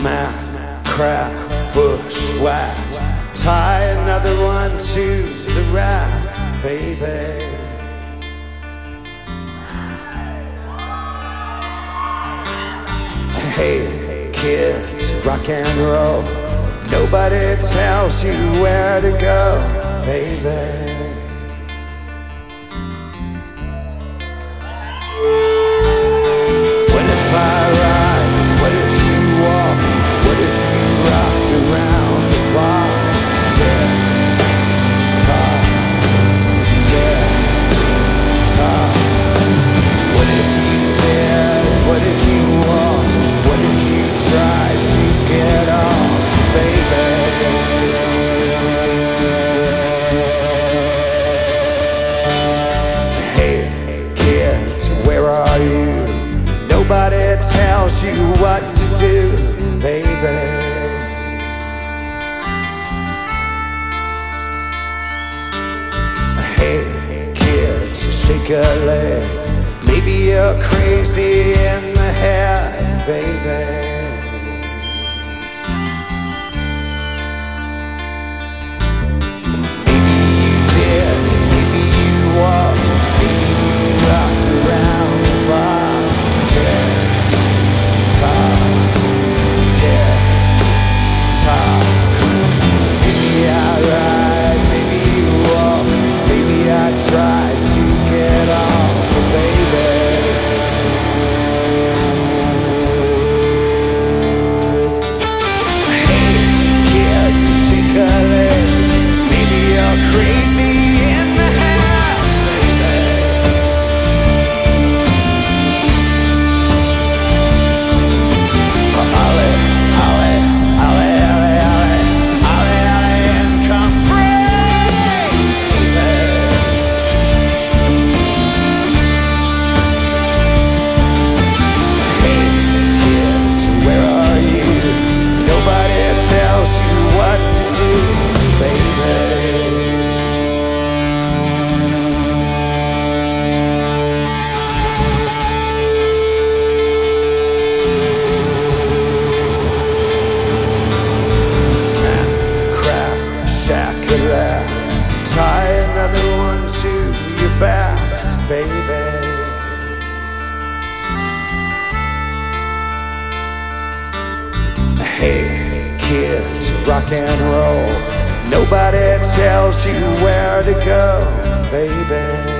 smack, crack, bush whack, Tie another one to the rack, baby. Hey, kids, rock and roll. Nobody tells you where to go, baby. you what to do, baby. Hey, kid, shake a leg. Maybe you're crazy in the head, baby. baby. Hey, kids, rock and roll. Nobody tells you where to go, baby.